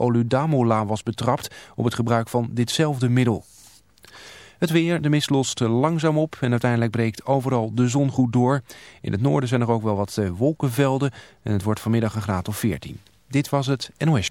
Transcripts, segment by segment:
Oludamola was betrapt op het gebruik van ditzelfde middel. Het weer, de mist lost langzaam op en uiteindelijk breekt overal de zon goed door. In het noorden zijn er ook wel wat eh, wolkenvelden en het wordt vanmiddag een graad of 14. Dit was het NOS.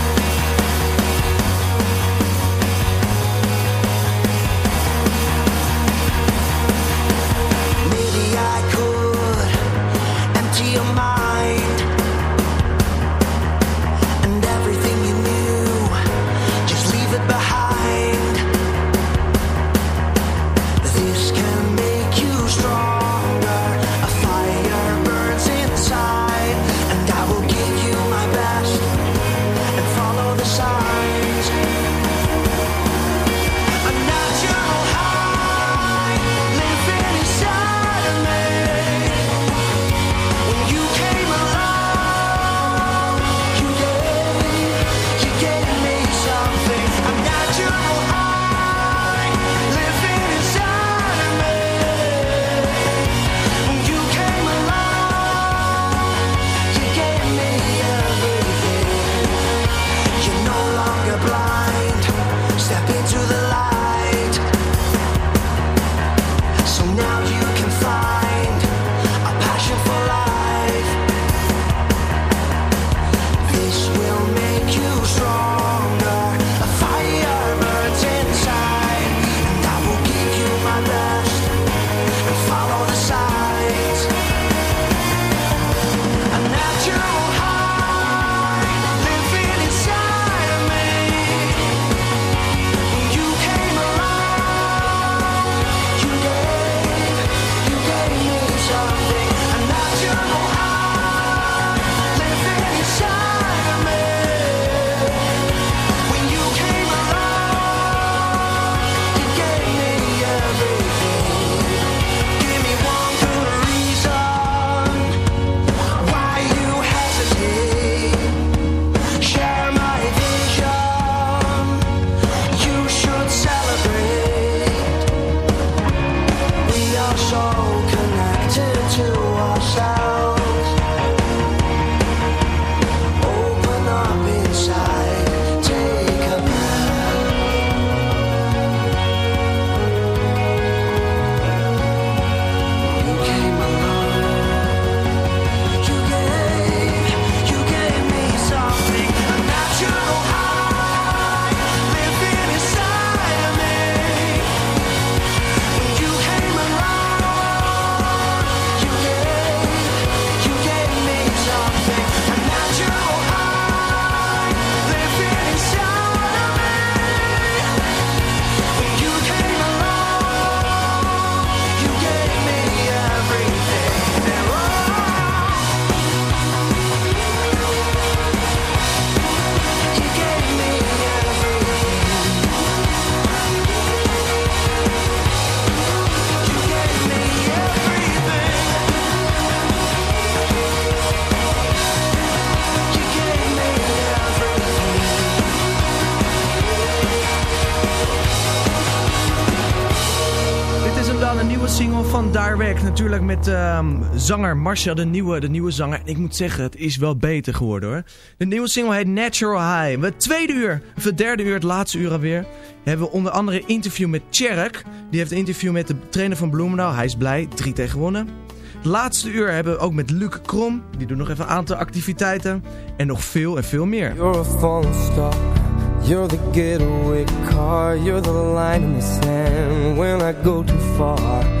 Natuurlijk met ehm, zanger Marcia, de nieuwe, de nieuwe zanger. En ik moet zeggen, het is wel beter geworden hoor. De nieuwe single heet Natural High. Het tweede uur, of het derde uur, het laatste uur alweer. Hebben we onder andere interview met Tjerk. Die heeft een interview met de trainer van Bloemendaal. Hij is blij, drie tegen gewonnen. Het laatste uur hebben we ook met Luc Krom. Die doet nog even een aantal activiteiten. En nog veel en veel meer. You're a star. You're the getaway car. You're the line in the sand when I go too far.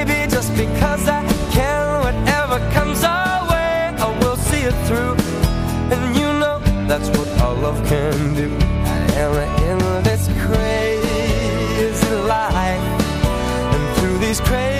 just because I can. Whatever comes our way, I will see it through, and you know that's what love can do. And in this crazy life, and through these crazy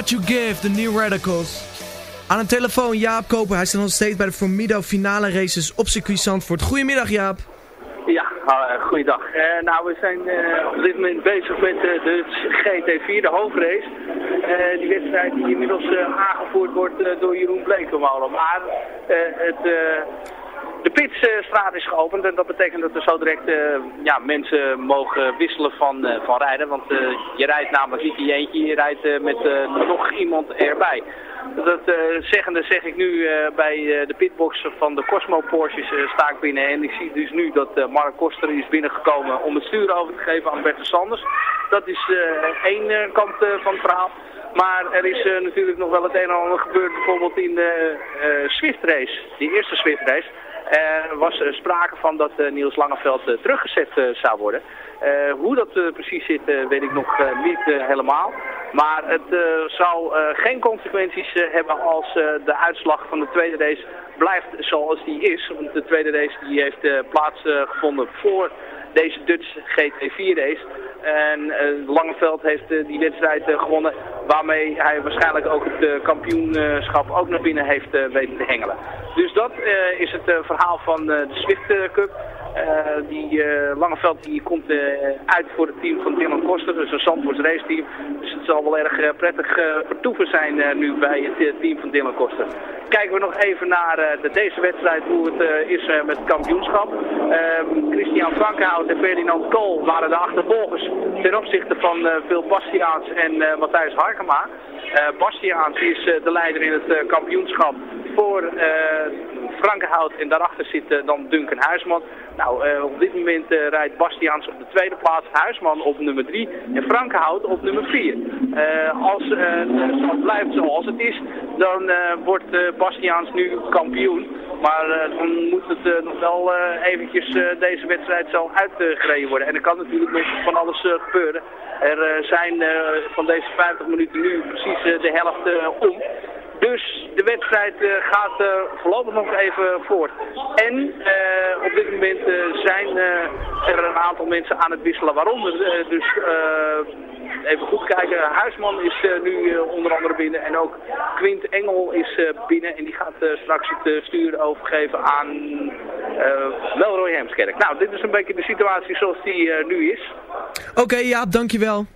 What You Give, de New Radicals. Aan een telefoon Jaap Koper. Hij staat nog steeds bij de Formido finale races op circuit Zandvoort. Goedemiddag Jaap. Ja, uh, goeiedag. Uh, nou, we zijn uh, op dit moment bezig met de GT4, de hoofdrace. die wedstrijd die inmiddels aangevoerd wordt door Jeroen Blekemolen. Maar het, de Pitsstraat is geopend en dat betekent dat er zo direct ja, mensen mogen wisselen van, van rijden. Want je rijdt namelijk niet in je eentje, je rijdt met nog iemand erbij. Dat zeggende zeg ik nu bij de pitbox van de Cosmo Porsches sta ik binnen. En ik zie dus nu dat Mark Koster is binnengekomen om het stuur over te geven aan Bert Sanders. Dat is één kant van het verhaal. Maar er is natuurlijk nog wel het een en ander gebeurd bijvoorbeeld in de Swift race. Die eerste Swift race. Er was sprake van dat Niels Langeveld teruggezet zou worden. Hoe dat precies zit, weet ik nog niet helemaal. Maar het zou geen consequenties hebben als de uitslag van de tweede race blijft zoals die is. Want de tweede race die heeft plaatsgevonden voor deze Dutch GT4 race. En uh, Langeveld heeft uh, die wedstrijd uh, gewonnen, waarmee hij waarschijnlijk ook het kampioenschap ook naar binnen heeft weten te hengelen. Dus dat is het verhaal van de Swift Cup. Die Langeveld die komt uit voor het team van Dylan Koster, dus een Zandvoorts raceteam. Dus het zal wel erg prettig vertoeven zijn nu bij het team van Dylan Koster. Kijken we nog even naar de, deze wedstrijd, hoe het is met het kampioenschap. Ehm, Christian Frankhout en Ferdinand Kool waren de achtervolgers ten opzichte van uh, Phil Bastiaans en uh, Matthijs Harkema. Uh, Bastiaans is de leider in het kampioenschap voor Frankenhout en daarachter zit dan Duncan Huisman. Nou, op dit moment rijdt Bastiaans op de tweede plaats, Huisman op nummer 3 en Frankenhout op nummer 4. als het blijft zoals het is, dan wordt Bastiaans nu kampioen. Maar dan moet het nog wel uh, eventjes deze wedstrijd zo uitgereden worden. En er kan natuurlijk nog van alles gebeuren. Er zijn van deze 50 minuten nu precies de helft om. Dus de wedstrijd uh, gaat uh, voorlopig nog even voort. En uh, op dit moment zijn er een aantal mensen aan het wisselen. Waaronder dus even goed kijken. Huisman is nu onder andere binnen. En ook Quint Engel is binnen. En die gaat straks het stuur overgeven aan Melroy Hemskerk. Nou, dit is een beetje de situatie zoals die nu is. Oké, okay, Jaap, dankjewel.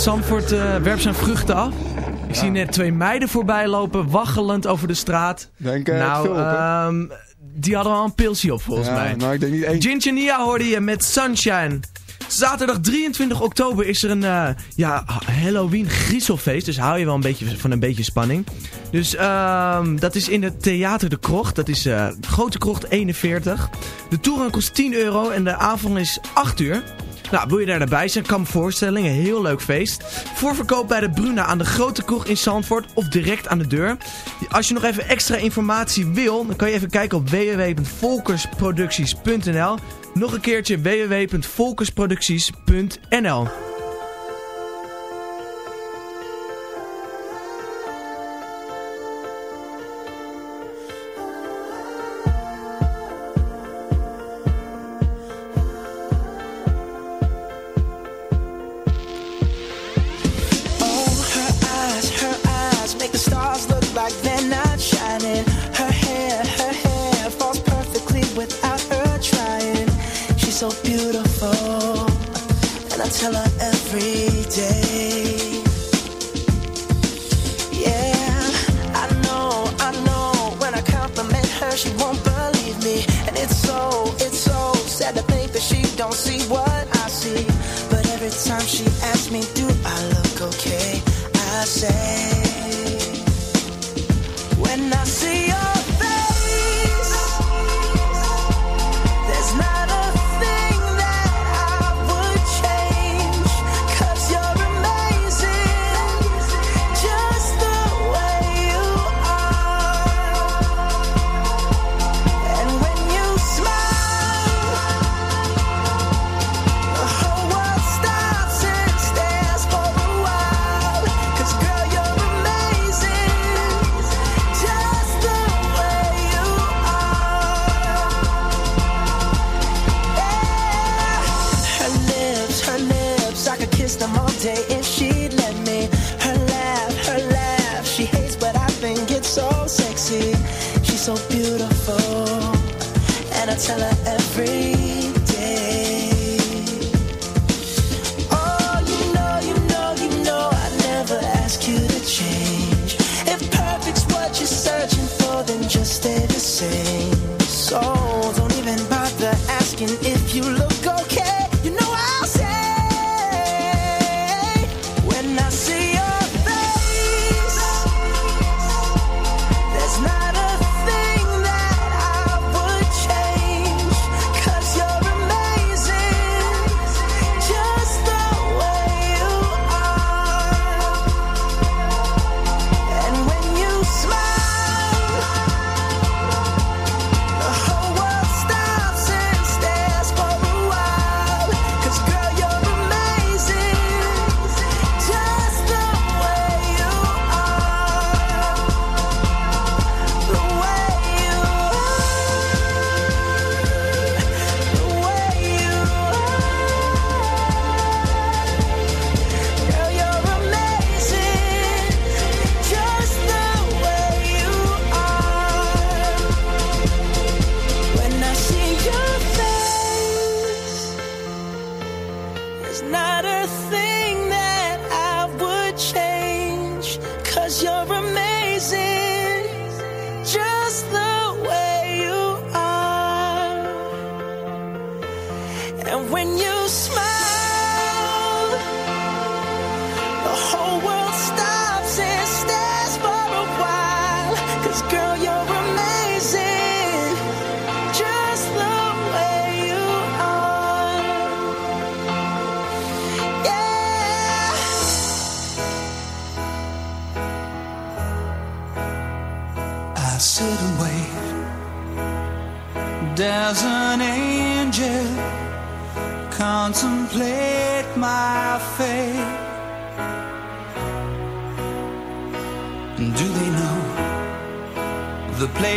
Zandvoort eh, werpt zijn vruchten af. Ik zie net twee meiden voorbij lopen, waggelend over de straat. Denk er nou, veel op, ehm, die hadden al een pilsje op volgens Ja, mij. Nou, ik denk niet één. Ginchania hoorde je met Sunshine. Zaterdag 23 oktober is er een eh, ja, Halloween griezelfeest. Dus hou je wel een beetje van een beetje spanning. Dus ehm, dat is in het Theater de Krocht. Dat is eh, Grote Krocht 41. De toegang kost 10 euro en de avond is 8 uur. Nou, wil je daar erbij zijn, kan me. Een heel leuk feest. Voorverkoop bij de Bruna aan de Grote Kroeg in Zandvoort of direct aan de deur. Als je nog even extra informatie wil, dan kan je even kijken op www.volkersproducties.nl. Nog een keertje www.volkersproducties.nl. till I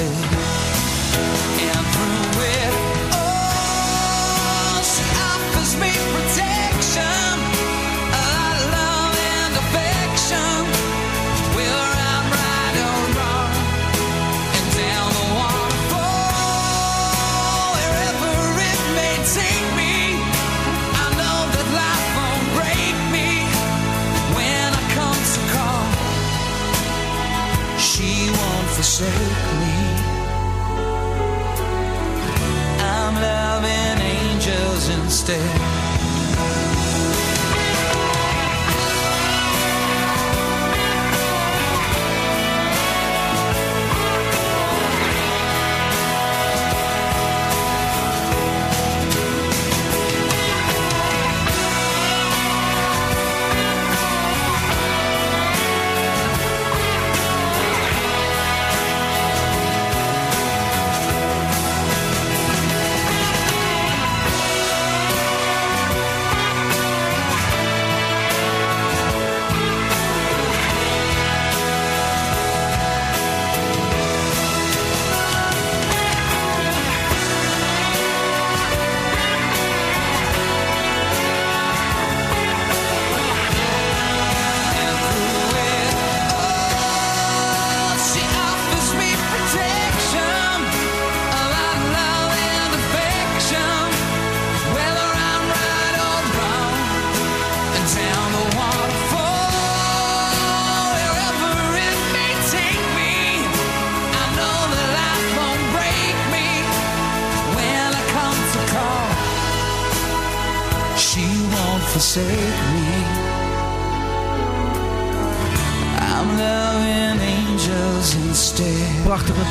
verte. stay.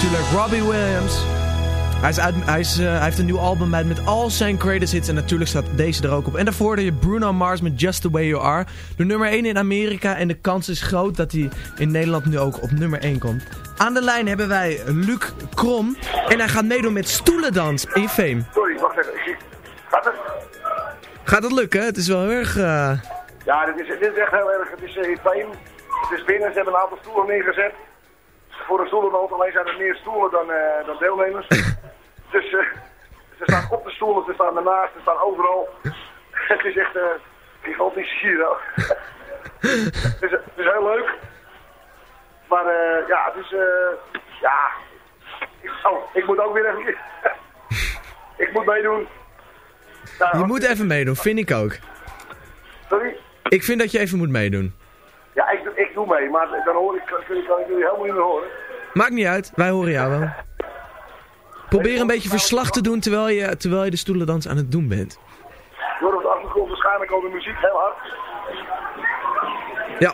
Natuurlijk. Robbie Williams. Hij, is uit, hij, is, eh, hij heeft een nieuw album uit met al zijn greatest hits. En natuurlijk staat deze er ook op. En daarvoor hoorde je Bruno Mars met Just The Way You Are. De nummer 1 in Amerika. En de kans is groot dat hij in Nederland nu ook op nummer 1 komt. Aan de lijn hebben wij Luc Krom. En hij gaat meedoen met stoelendans in Fame. Sorry, wacht even. Gaat het? Gaat het lukken? Het is wel heel erg... eh, Ja, dit is, dit is echt heel erg. Het is uh, fijn. Het is binnen. Ze hebben een aantal stoelen neergezet. Voor een stoelendans alleen zijn er meer stoelen dan, eh, dan deelnemers. dus eh, ze staan op de stoelen, ze staan ernaast, ze staan overal. het is echt eh gigantisch hier wel. het, is, het is heel leuk. Maar ja, het is... eh ja... Ik, oh, ik moet ook weer even... ik moet meedoen. Je moet even meedoen, vind ik ook. Sorry? Ik vind dat je even moet meedoen. Ik, doe- mee, maar dan hoor ik, kan, kan ik jullie helemaal niet meer horen. Maakt niet uit, wij horen jou wel. Probeer een beetje verslag te doen terwijl je, terwijl je de stoelendans aan het doen bent. Hoort op de achtergrond waarschijnlijk al de muziek heel hard. Ja.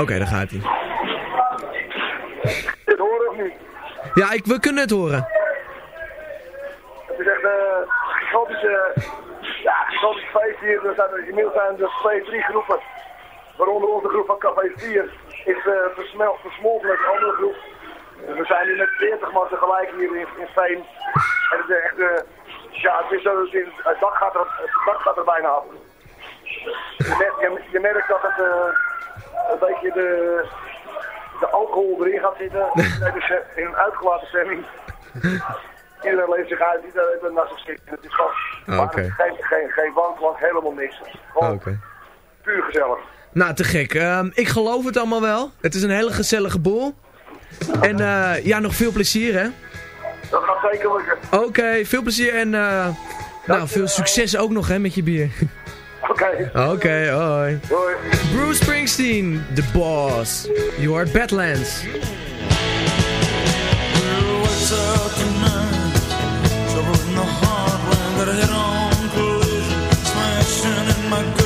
Oké, daar gaat hij. Dit horen of niet? Ja, ik, we kunnen het horen. Het is echt een gigantische, ja, gigantisch feest hier. Er zijn, inmiddels zijn er twee, drie groepen. Waaronder onze groep van Café 4 is eh, versmelt, versmolten met de andere groep. We zijn nu met 40 man tegelijk hier in, in Veen. En het is echt, eh, ja, het is zo, dus in, het, dak gaat er, het gaat er bijna af. Je, merkt, je, merkt dat het eh, een beetje de, de alcohol erin gaat zitten. in een uitgelaten stemming. Iedereen leeft zich uit, iedereen heeft een naast zich Het is gewoon geen, geen, geen wanklank, helemaal niks. Gewoon puur gezellig. Nou, te gek. Ehm, ik geloof het allemaal wel. Het is een hele gezellige boel. En eh, ja, nog veel plezier, hè? Dat gaat zeker lukken. Oké, veel plezier en uh, nou, veel succes ook nog hè, met je bier. Oké. Oké, hoi. Hoi. Bruce Springsteen, The Boss. You are Badlands. Trouble the heart, in my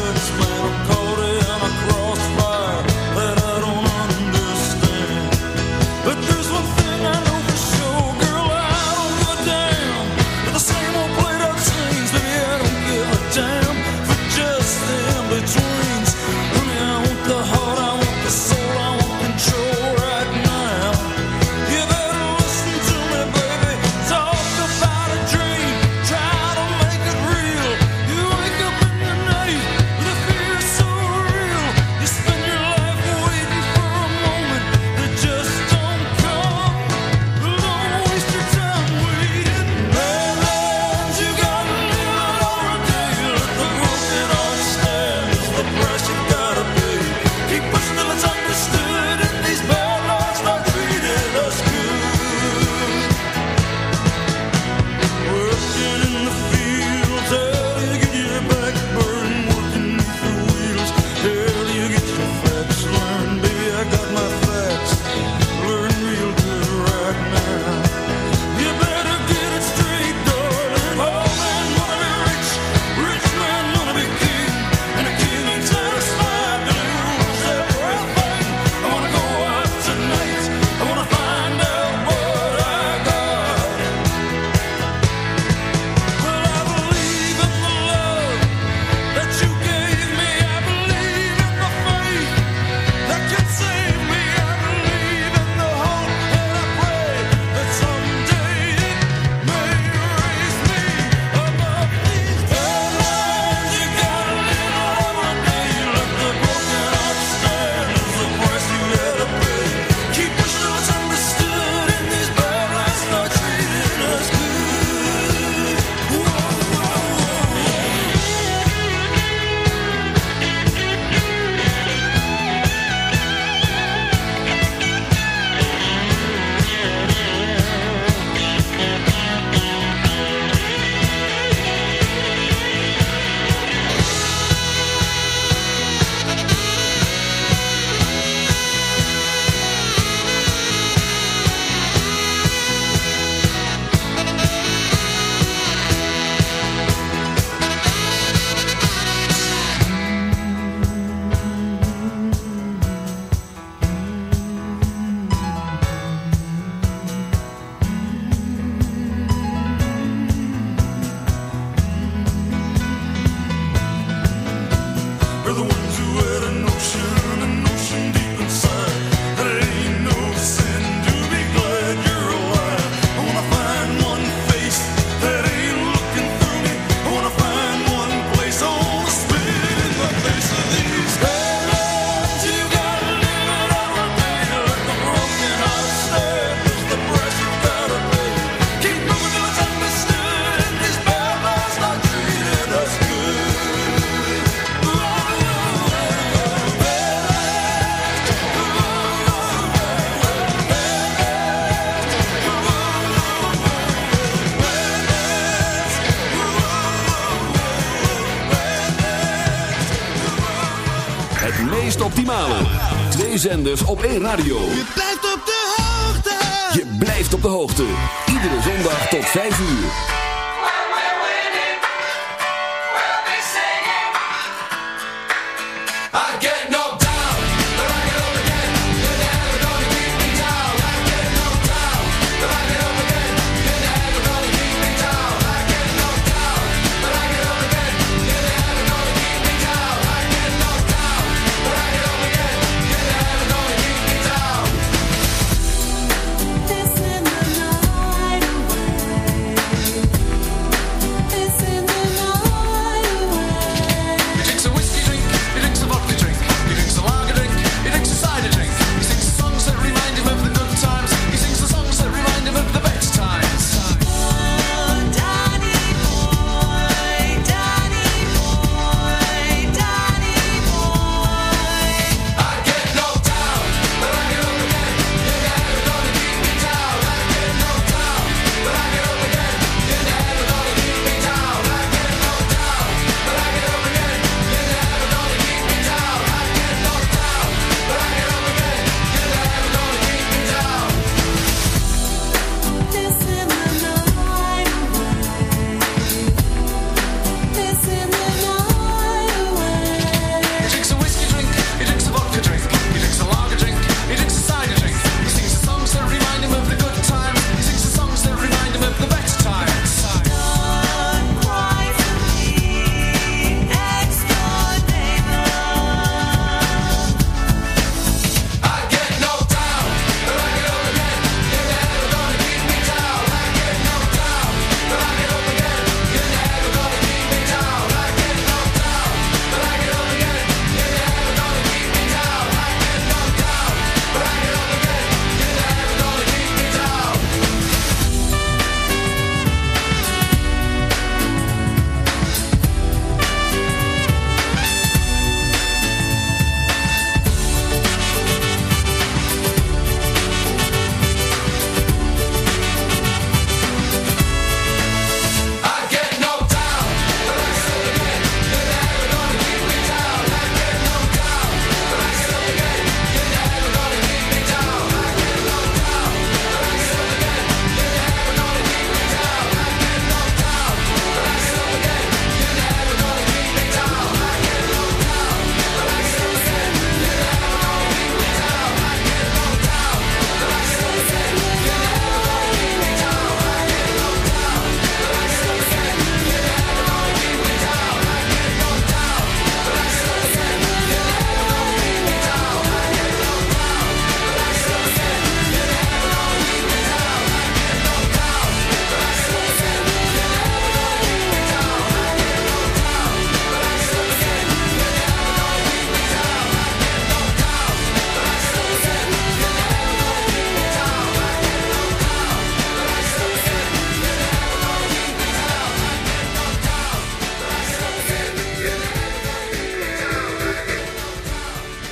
zenders op één radio. Je blijft op de hoogte. Je blijft op de hoogte.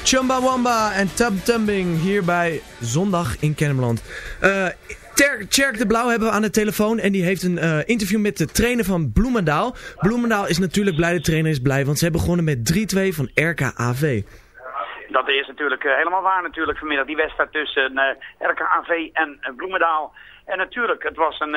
Chumbawamba en Tum Tumbing hier bij Zondag in Kennemerland. Eh Ter- de Blauw hebben we aan de telefoon en die heeft een eh, interview met de trainer van Bloemendaal. Bloemendaal is natuurlijk blij, de trainer is blij, want ze hebben gewonnen met 3-2 van RKAV. Dat is natuurlijk eh, helemaal waar natuurlijk vanmiddag. Die wedstrijd tussen RKAV en Bloemendaal. En natuurlijk, het was een...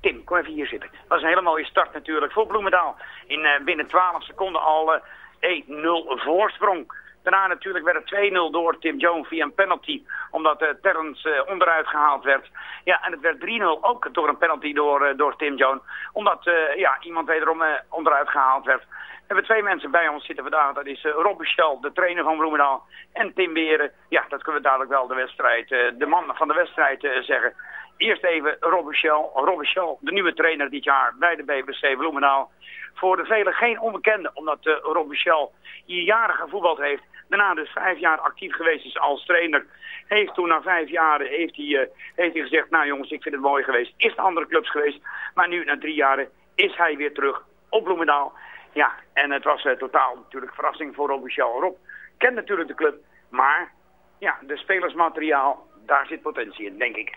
Tim, kom even hier zitten. Het was een hele mooie start natuurlijk voor Bloemendaal. In binnen 12 seconden al eh 1-0 voorsprong. Daarna natuurlijk werd het 2-0 door Tim Jones via een penalty. Omdat eh Terrence eh, onderuit gehaald werd. Ja, en het werd 3-0 ook door een penalty door, eh, door Tim Jones. Omdat ja, iemand wederom onderuit gehaald werd. We hebben twee mensen bij ons zitten vandaag. Dat is Rob Michel, de trainer van Bloemendaal. En Tim Beren. Ja, dat kunnen we dadelijk wel de wedstrijd, de man van de wedstrijd zeggen. Eerst even Rob Michel. Rob Michel, de nieuwe trainer dit jaar bij de BBC Bloemendaal. Voor de velen geen onbekende, omdat eh, Rob Michel hier jaren gevoetbald heeft. Daarna dus vijf jaar actief geweest is als trainer. Heeft toen na vijf jaar heeft hij, eh, heeft hij gezegd, nou jongens, ik vind het mooi geweest. Is naar andere clubs geweest. Maar nu, na drie jaren, is hij weer terug op Bloemendaal. Ja, en het was eh, totaal natuurlijk verrassing voor Rob Michel. Rob kent natuurlijk de club, maar ja, de spelersmateriaal, daar zit potentie in, denk ik.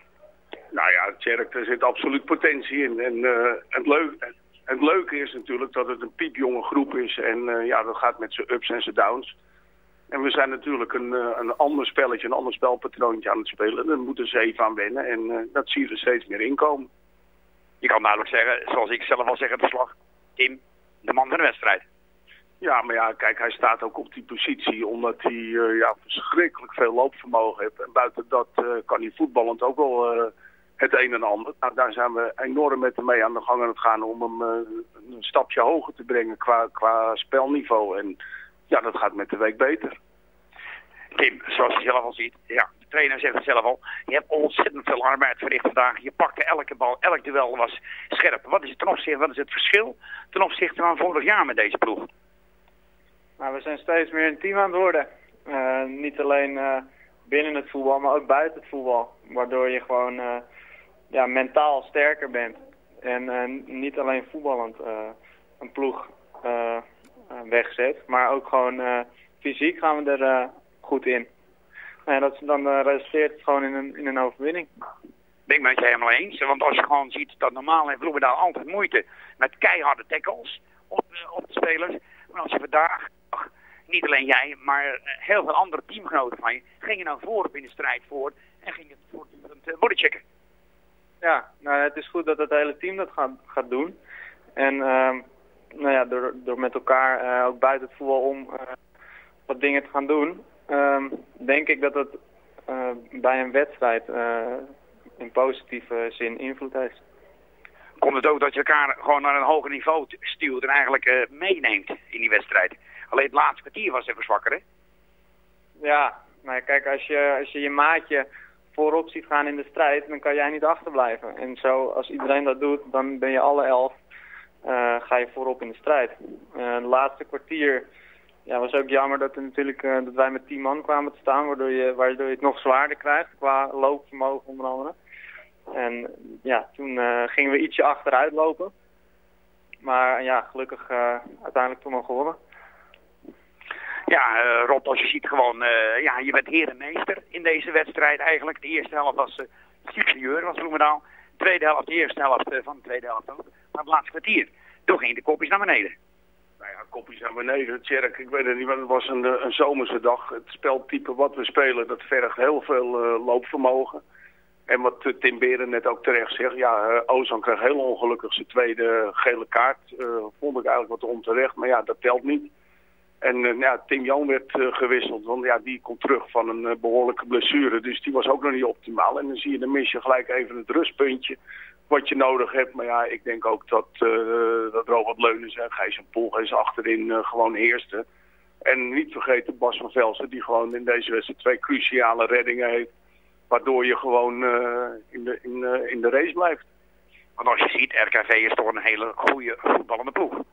Nou ja, Tjerk, er zit absoluut potentie in. En het, leuk, het leuke is natuurlijk dat het een piepjonge groep is. En eh, ja, dat gaat met zijn ups en zijn downs. En we zijn natuurlijk een, eh, een ander spelletje, een ander spelpatroontje aan het spelen. Daar moeten ze even aan wennen. En eh, dat zie je er steeds meer inkomen. Je kan duidelijk zeggen, zoals ik zelf al zeg de slag, Tim, de man van de wedstrijd. Ja, maar ja, kijk, hij staat ook op die positie omdat hij ja, verschrikkelijk veel loopvermogen heeft. En buiten dat kan hij voetballend ook wel het een en ander. Nou, daar zijn we enorm met hem mee aan de gang aan het gaan om hem eh, een stapje hoger te brengen qua, qua spelniveau. En ja, dat gaat met de week beter. Tim, zoals je zelf al ziet, ja, de trainer zegt het zelf al, je hebt ontzettend veel arbeid verricht vandaag. Je pakte elke bal, elk duel was scherp. Wat is het ten opzichte, wat is het verschil ten opzichte van vorig jaar met deze ploeg? Nou, we zijn steeds meer een team aan het worden. Eh, niet alleen eh, binnen het voetbal, maar ook buiten het voetbal. Waardoor je gewoon eh, ja, mentaal sterker bent. En eh, niet alleen voetballend eh, een ploeg eh, wegzet, maar ook gewoon fysiek gaan we er goed in. Ja, dat, dan resulteert het gewoon in een, in een overwinning. Ben ik met je helemaal eens. Want als je gewoon ziet dat normaal heeft Bloemendaal altijd moeite met keiharde tackles op, op de spelers. Maar als je vandaag, niet alleen jij, maar heel veel andere teamgenoten van je, gingen nou voorop in de strijd voor en gingen voortdurend uh, bodychecken. Ja, nou, het is goed dat het hele team dat gaat, gaat doen. En ehm, nou ja, door, door met elkaar eh, ook buiten het voetbal om eh, wat dingen te gaan doen, ehm, denk ik dat het eh, bij een wedstrijd in positieve zin invloed heeft. Komt het ook dat je elkaar gewoon naar een hoger niveau stuurt en eigenlijk meeneemt in die wedstrijd. Alleen het laatste kwartier was even zwakker, hè? Ja, nou ja, kijk, als je, als je je maatje voorop ziet gaan in de strijd, dan kan jij niet achterblijven. En zo, als iedereen dat doet, dan ben je alle elf, eh, ga je voorop in de strijd. Eh het laatste kwartier ja, was ook jammer dat, natuurlijk, eh, dat wij met tien man kwamen te staan, waardoor je, waardoor je het nog zwaarder krijgt, qua loopvermogen onder andere. En ja, toen eh, gingen we ietsje achteruit lopen. Maar ja, gelukkig eh, uiteindelijk toen nog gewonnen. Ja, eh, Rob, als je ziet gewoon, eh, ja, je bent herenmeester in deze wedstrijd eigenlijk. De eerste helft was eh, superieur, was Bloemendaal. De tweede helft, de eerste helft van de tweede helft ook. Maar het laatste kwartier, toen gingen de kopjes naar beneden. Nou ja, kopjes naar beneden. Tjerk, ik weet het niet, maar het was een, een zomerse dag. Het speltype wat we spelen, dat vergt heel veel loopvermogen. En wat Tim Beren net ook terecht zegt, ja, Ozan kreeg heel ongelukkig zijn tweede gele kaart. Vond ik eigenlijk wat onterecht, maar ja, dat telt niet. En eh, ja, Tim Jan werd eh, gewisseld, want ja, die komt terug van een eh, behoorlijke blessure. Dus die was ook nog niet optimaal. En dan zie je, dan mis je gelijk even het rustpuntje wat je nodig hebt. Maar ja, ik denk ook dat, dat Robert Leunens en Gijs en Polgees achterin gewoon heersten. En niet vergeten Bas van Velsen, die gewoon in deze wedstrijd twee cruciale reddingen heeft. Waardoor je gewoon in, de, in, in de race blijft. Want als je ziet, RKV is toch een hele goede voetballende ploeg.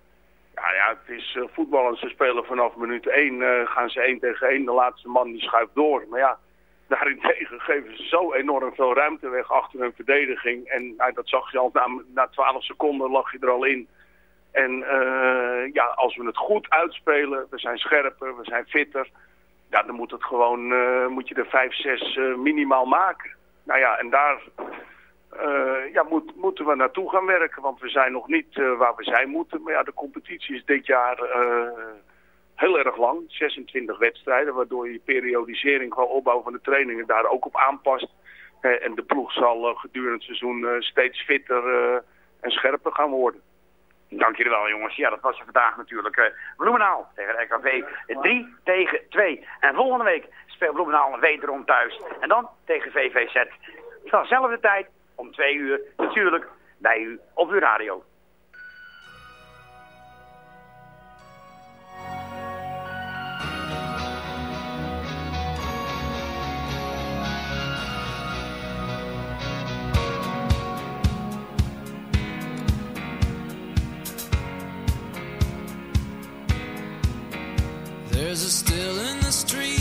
Ja, ja, het is eh, voetbal en ze spelen vanaf minuut 1 gaan ze 1 tegen 1. De laatste man die schuift door. Maar ja, daarentegen geven ze zo enorm veel ruimte weg achter hun verdediging. En nou, dat zag je al, na, na 12 seconden lag je er al in. En eh, ja, als we het goed uitspelen, we zijn scherper, we zijn fitter. Ja, dan moet, het gewoon, eh, moet je er vijf, zes eh, minimaal maken. Nou ja, en daar eh, ja, moet, moeten we naartoe gaan werken. Want we zijn nog niet eh, waar we zijn moeten. Maar ja, de competitie is dit jaar eh, heel erg lang. 26 wedstrijden, waardoor je periodisering, gewoon opbouw van de trainingen daar ook op aanpast. En de ploeg zal gedurende het seizoen steeds fitter en scherper gaan worden. Dank jullie wel jongens. Ja, dat was er vandaag natuurlijk. eh Bloemendaal tegen de RKV 3 tegen 2. En volgende week speelt Bloemendaal wederom thuis. En dan tegen VVZ. Vanzelfde tijd, om 2 uur, natuurlijk bij u op uw radio. There's a still in the street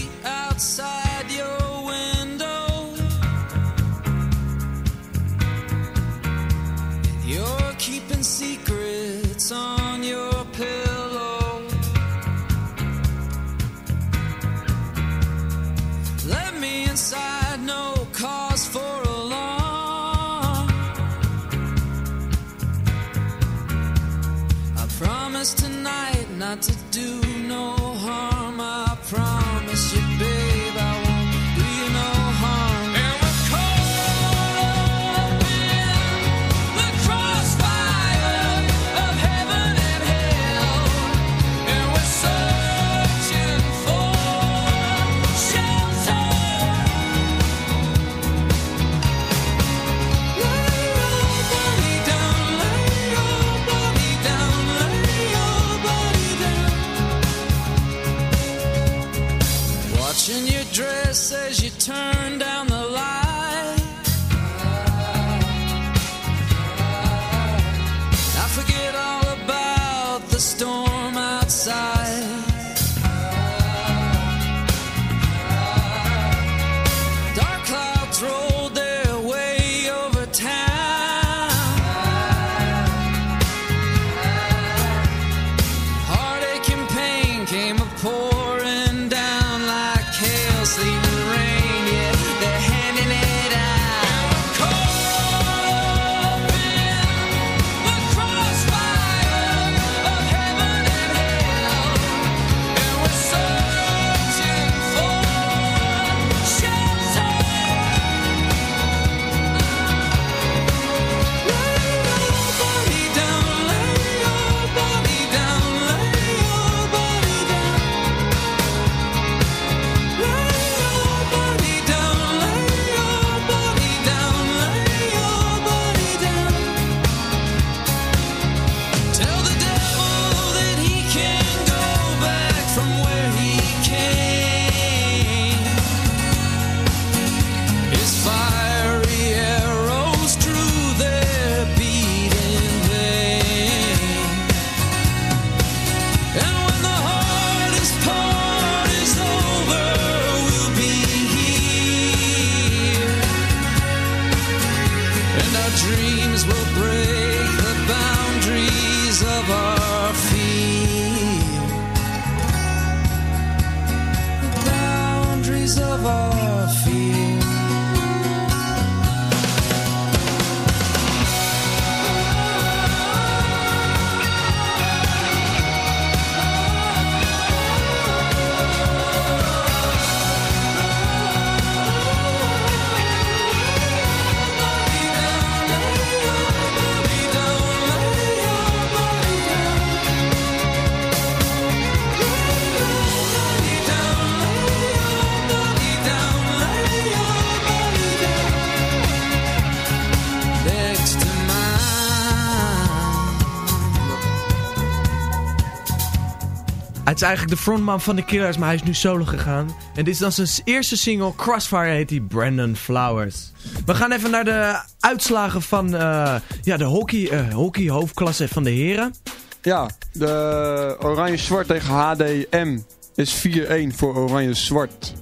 eigenlijk de frontman van de Killers, maar hij is nu solo gegaan. En dit is dan zijn eerste single, Crossfire heet die, Brandon Flowers. We gaan even naar de uitslagen van eh, ja, de hockey, eh, hockey hoofdklasse van de heren. Ja, de Oranje-Zwart tegen HDM is 4-1 voor Oranje-Zwart.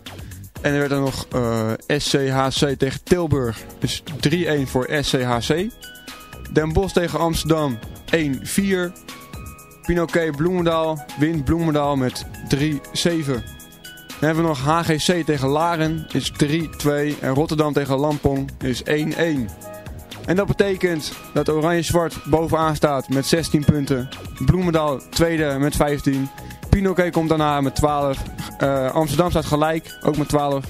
En er werd er nog eh, SCHC tegen Tilburg. Dus 3-1 voor SCHC. Den Bosch tegen Amsterdam 1-4. Pinoquet Bloemendaal wint Bloemendaal met 3-7. Dan hebben we nog HGC tegen Laren, is 3-2. En Rotterdam tegen Lampong is 1-1. En dat betekent dat Oranje-Zwart bovenaan staat met 16 punten. Bloemendaal tweede met 15. Pinoquet komt daarna met 12. Eh, Amsterdam staat gelijk, ook met 12.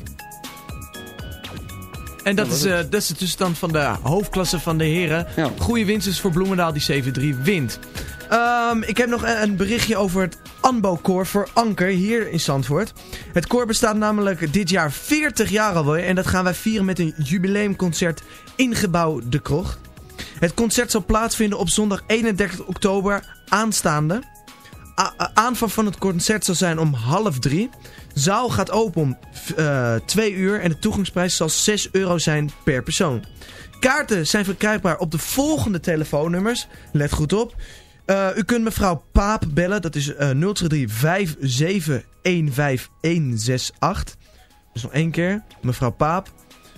En dat is, dat is de tussenstand van de hoofdklasse van de heren. Goede winst is voor Bloemendaal die 7-3 wint. Ehm, ik heb nog een berichtje over het Anbo-koor voor Anker hier in Zandvoort. Het koor bestaat namelijk dit jaar 40 jaar alweer. En dat gaan wij vieren met een jubileumconcert in gebouw De Krocht. Het concert zal plaatsvinden op zondag 31 oktober aanstaande. A- aanvang van het concert zal zijn om half drie. Zaal gaat open om eh 2 uur en de toegangsprijs zal 6 euro zijn per persoon. Kaarten zijn verkrijgbaar op de volgende telefoonnummers. Let goed op. Eh, u kunt mevrouw Paap bellen. Dat is eh 023 57 15168. Dus nog één keer. Mevrouw Paap.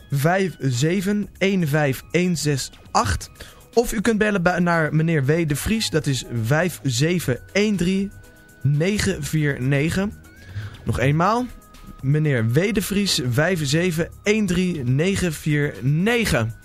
57 15168. Of u kunt bellen naar meneer W. de Vries. Dat is 5713 949. Nog eenmaal. Meneer W. de Vries. 5713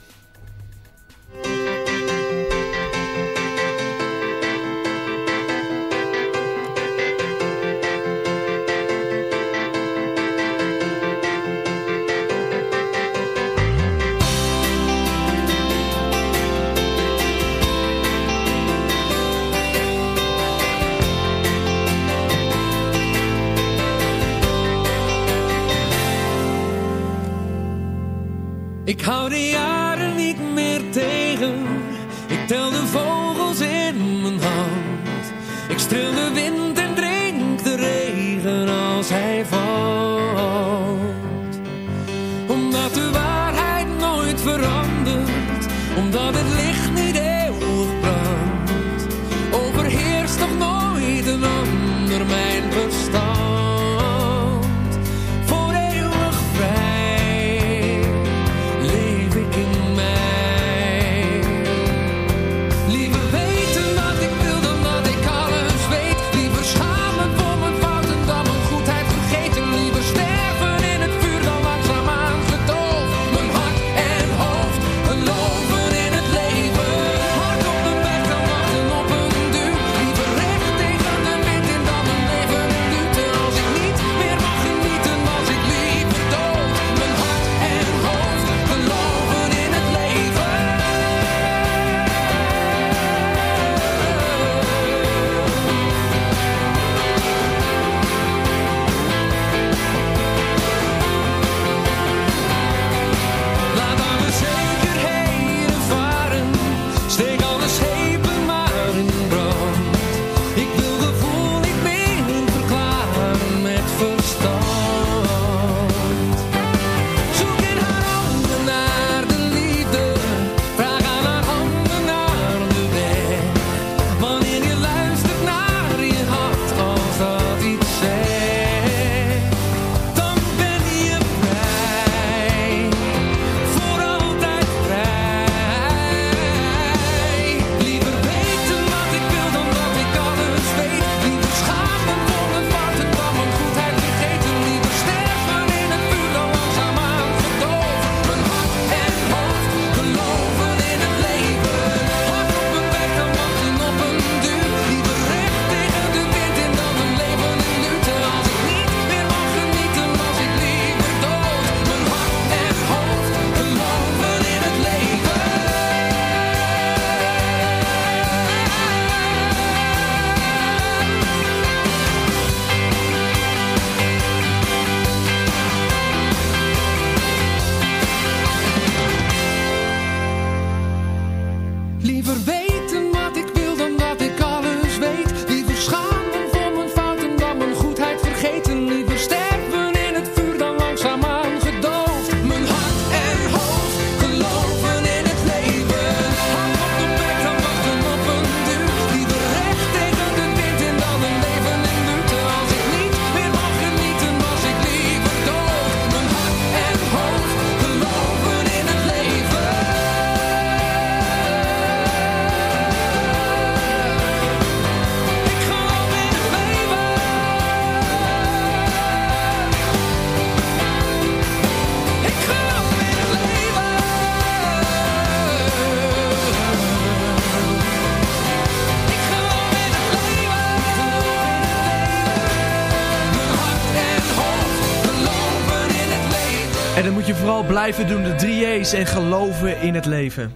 blijven doen, de 3A's en geloven in het leven.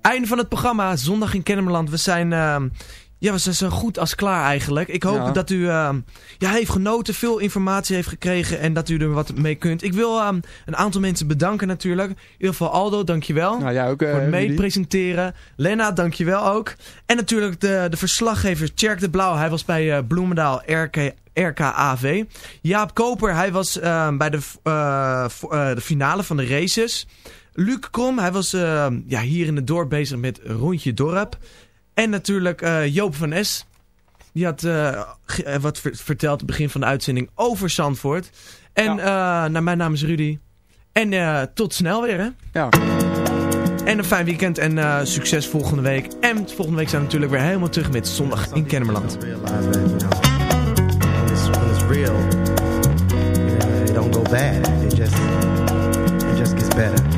Einde van het programma, zondag in Kennemerland. We zijn, ehm, ja, we zijn zo goed als klaar eigenlijk. Ik hoop Ja. dat u ehm, ja, heeft genoten, veel informatie heeft gekregen en dat u er wat mee kunt. Ik wil ehm, een aantal mensen bedanken natuurlijk. In ieder geval Aldo, dankjewel. Nou, jij ook, eh, voor het meepresenteren. Lena, dankjewel ook. En natuurlijk de, de verslaggever Tjerk de Blauw. Hij was bij eh, Bloemendaal RK, RKAV. Jaap Koper, hij was ehm, bij de, eh, eh, de finale van de races. Luc Krom, hij was ehm, ja, hier in het dorp bezig met Rondje Dorp. En natuurlijk eh, Joop van Es. Die had wat ver- verteld het begin van de uitzending over Zandvoort. En nou, mijn naam is Rudy. En tot snel weer, hè? Ja. En een fijn weekend en succes volgende week. En volgende week zijn we natuurlijk weer helemaal terug met Zondag in Kennemerland. Real, you know, it don't go bad. It just, it just gets better.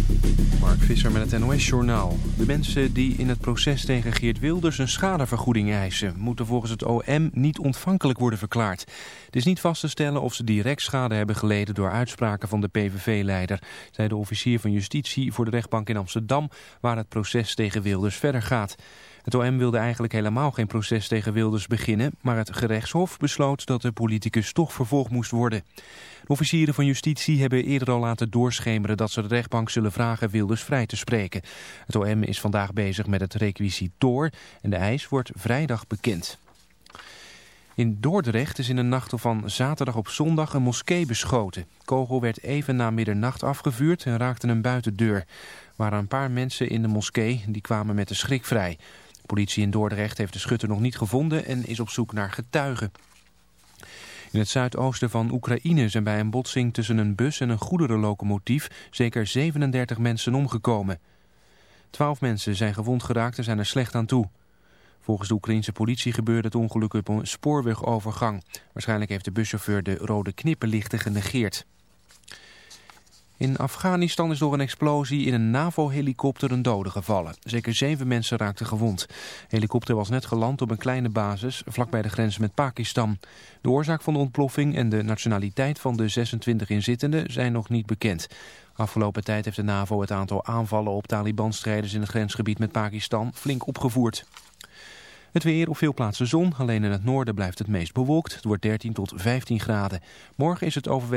Mark Visser met het NOS-journaal. De mensen die in het proces tegen Geert Wilders een schadevergoeding eisen... moeten volgens het OM niet ontvankelijk worden verklaard. Het is niet vast te stellen of ze direct schade hebben geleden... door uitspraken van de PVV-leider... zei de officier van justitie voor de rechtbank in Amsterdam... waar het proces tegen Wilders verder gaat. Het OM wilde eigenlijk helemaal geen proces tegen Wilders beginnen... maar het gerechtshof besloot dat de politicus toch vervolgd moest worden. Officieren van justitie hebben eerder al laten doorschemeren dat ze de rechtbank zullen vragen Wilders vrij te spreken. Het OM is vandaag bezig met het requisitoor en de eis wordt vrijdag bekend. In Dordrecht is in de nacht van zaterdag op zondag een moskee beschoten. Kogel werd even na middernacht afgevuurd en raakte een buitendeur. Er waren een paar mensen in de moskee die kwamen met de schrik vrij. De politie in Dordrecht heeft de schutter nog niet gevonden en is op zoek naar getuigen. In het zuidoosten van Oekraïne zijn bij een botsing tussen een bus en een goederenlocomotief zeker 37 mensen omgekomen. Twaalf mensen zijn gewond geraakt en zijn er slecht aan toe. Volgens de Oekraïnse politie gebeurde het ongeluk op een spoorwegovergang. Waarschijnlijk heeft de buschauffeur de rode knipperlichten genegeerd. In Afghanistan is door een explosie in een NAVO-helikopter een dode gevallen. Zeker zeven mensen raakten gewond. De helikopter was net geland op een kleine basis vlakbij de grens met Pakistan. De oorzaak van de ontploffing en de nationaliteit van de 26 inzittenden zijn nog niet bekend. Afgelopen tijd heeft de NAVO het aantal aanvallen op Taliban-strijders in het grensgebied met Pakistan flink opgevoerd. Het weer op veel plaatsen zon, alleen in het noorden blijft het meest bewolkt. Het wordt 13 tot 15 graden. Morgen is het overwegend.